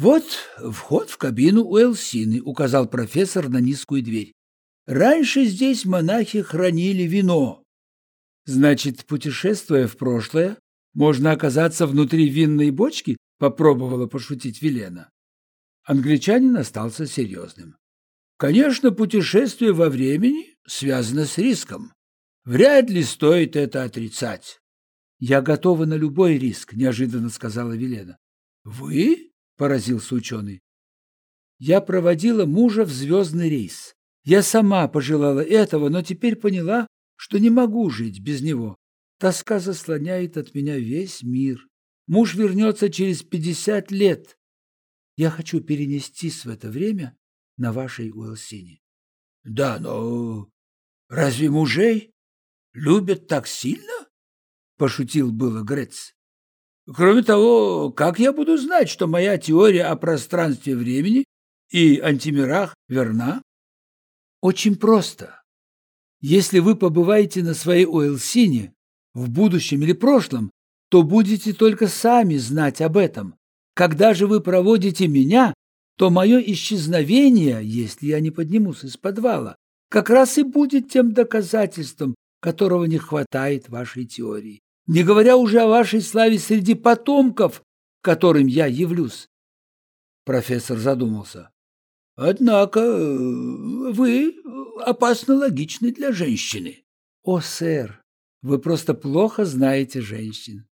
«Вот вход в кабину у Элсины», — указал профессор на низкую дверь. «Раньше здесь монахи хранили вино». «Значит, путешествуя в прошлое, можно оказаться внутри винной бочки?» — попробовала пошутить Велена. Англичанин остался серьезным. «Конечно, путешествие во времени связано с риском. Вряд ли стоит это отрицать». «Я готова на любой риск», — неожиданно сказала Велена. «Вы?» Поразился ученый. Я проводила мужа в звездный рейс. Я сама пожелала этого, но теперь поняла, что не могу жить без него. Тоска заслоняет от меня весь мир. Муж вернется через пятьдесят лет. Я хочу перенестись в это время на вашей Уэлсине. — Да, но разве мужей любят так сильно? — пошутил было Грец. Кроме того, как я буду знать, что моя теория о пространстве времени и антимирах верна? Очень просто. Если вы побываете на своей Уэлсине в будущем или прошлом, то будете только сами знать об этом. Когда же вы проводите меня, то мое исчезновение, если я не поднимусь из подвала, как раз и будет тем доказательством, которого не хватает вашей теории не говоря уже о вашей славе среди потомков, которым я явлюсь. Профессор задумался. Однако э, вы опасно логичны для женщины. О, сэр, вы просто плохо знаете женщин.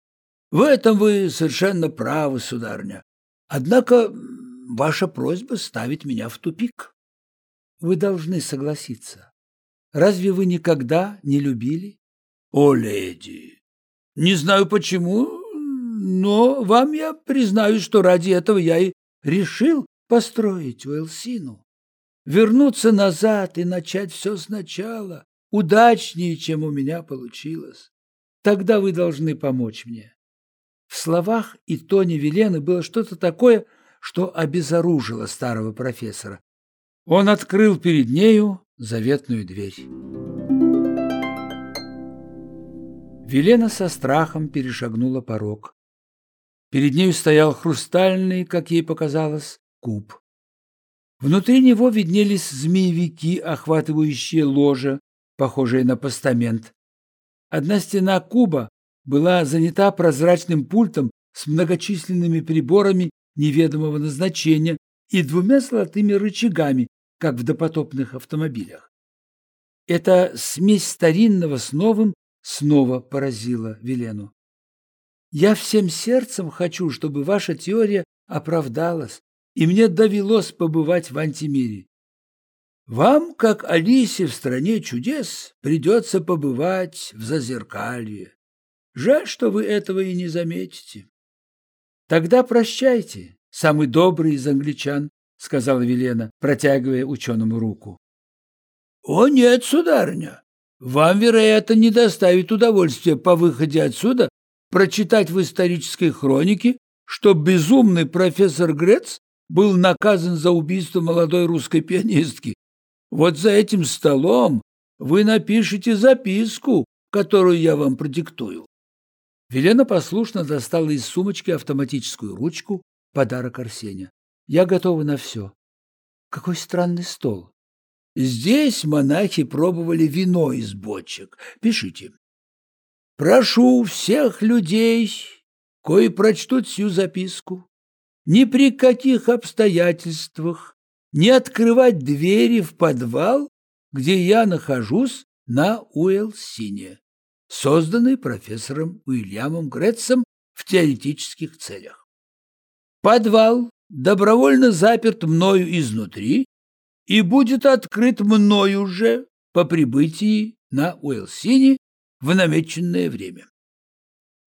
В этом вы совершенно правы, сударня. Однако ваша просьба ставит меня в тупик. Вы должны согласиться. Разве вы никогда не любили? О, леди, не знаю почему, но вам я признаю, что ради этого я и решил построить Уэлсину. Вернуться назад и начать все сначала удачнее, чем у меня получилось. Тогда вы должны помочь мне. В словах и тоне Велены было что-то такое, что обезоружило старого профессора. Он открыл перед нею заветную дверь. Велена со страхом перешагнула порог. Перед нею стоял хрустальный, как ей показалось, куб. Внутри него виднелись змеевики, охватывающие ложе, похожее на постамент. Одна стена куба была занята прозрачным пультом с многочисленными приборами неведомого назначения и двумя золотыми рычагами, как в допотопных автомобилях. Это смесь старинного с новым снова поразила Велену. Я всем сердцем хочу, чтобы ваша теория оправдалась, и мне довелось побывать в антимире. Вам, как Алисе в стране чудес, придется побывать в Зазеркалье. Жаль, что вы этого и не заметите. Тогда прощайте, самый добрый из англичан, сказала Велена, протягивая ученому руку. О нет, сударыня, вам, вероятно, не доставит удовольствия по выходе отсюда прочитать в исторической хронике, что безумный профессор Грец был наказан за убийство молодой русской пианистки. Вот за этим столом вы напишете записку, которую я вам продиктую. Велена послушно достала из сумочки автоматическую ручку, подарок Арсения. Я готова на все. Какой странный стол. Здесь монахи пробовали вино из бочек. Пишите. Прошу всех людей, кои прочтут сию записку, ни при каких обстоятельствах не открывать двери в подвал, где я нахожусь на Уэлсине, созданный профессором Уильямом Гретцем в теоретических целях. Подвал добровольно заперт мною изнутри и будет открыт мною же по прибытии на Уэлсине в намеченное время.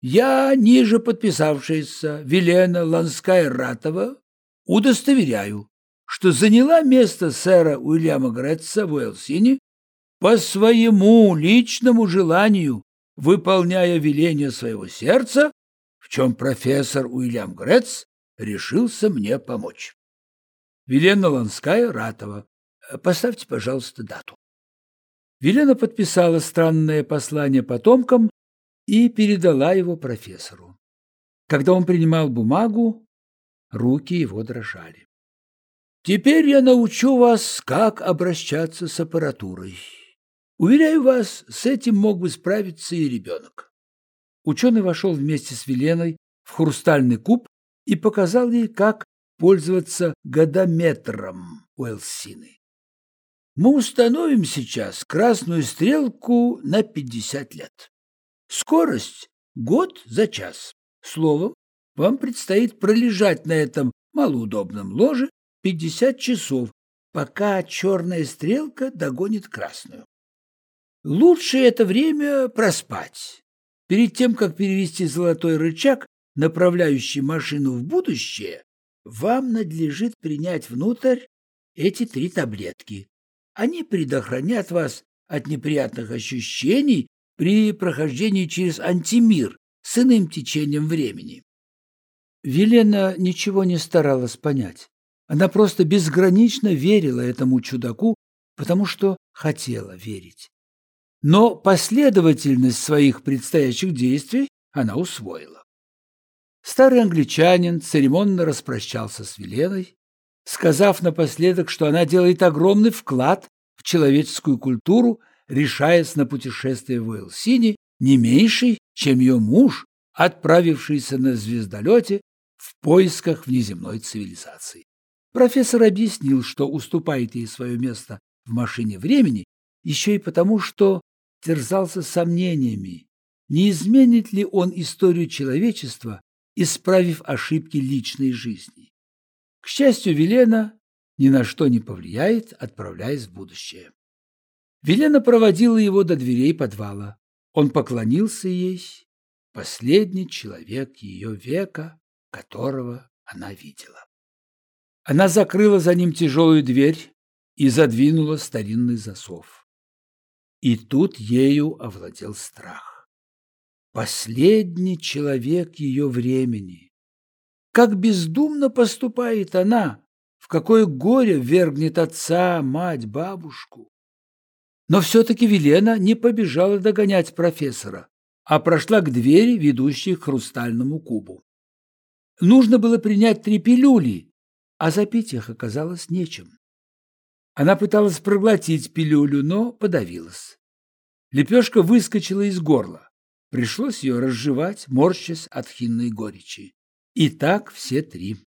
Я, ниже подписавшаяся Велена Ланская-Ратова, удостоверяю, что заняла место сэра Уильяма Гретца в Уэлсине по своему личному желанию, выполняя веление своего сердца, в чем профессор Уильям Гретц решился мне помочь. Велена Ланская, Ратова. Поставьте, пожалуйста, дату. Велена подписала странное послание потомкам и передала его профессору. Когда он принимал бумагу, руки его дрожали. Теперь я научу вас, как обращаться с аппаратурой. Уверяю вас, с этим мог бы справиться и ребенок. Ученый вошел вместе с Веленой в хрустальный куб и показал ей, как пользоваться годометром у Элсины. Мы установим сейчас красную стрелку на 50 лет. Скорость – год за час. Словом, вам предстоит пролежать на этом малоудобном ложе 50 часов, пока черная стрелка догонит красную. Лучше это время проспать. Перед тем, как перевести золотой рычаг, направляющий машину в будущее, вам надлежит принять внутрь эти три таблетки. Они предохранят вас от неприятных ощущений при прохождении через антимир с иным течением времени. Велена ничего не старалась понять. Она просто безгранично верила этому чудаку, потому что хотела верить. Но последовательность своих предстоящих действий она усвоила. Старый англичанин церемонно распрощался с Веленой, сказав напоследок, что она делает огромный вклад в человеческую культуру, решаясь на путешествие в Уэлсине, не меньший, чем ее муж, отправившийся на звездолете в поисках внеземной цивилизации. Профессор объяснил, что уступает ей свое место в машине времени еще и потому, что терзался сомнениями, не изменит ли он историю человечества, исправив ошибки личной жизни. К счастью, Велена ни на что не повлияет, отправляясь в будущее. Велена проводила его до дверей подвала. Он поклонился ей, последний человек ее века, которого она видела. Она закрыла за ним тяжелую дверь и задвинула старинный засов. И тут ею овладел страх. Последний человек ее времени. Как бездумно поступает она, в какое горе вергнет отца, мать, бабушку. Но все-таки Велена не побежала догонять профессора, а прошла к двери, ведущей к хрустальному кубу. Нужно было принять три пилюли, а запить их оказалось нечем. Она пыталась проглотить пилюлю, но подавилась. Лепешка выскочила из горла. Пришлось ее разжевать, морщась от хинной горечи. И так все три.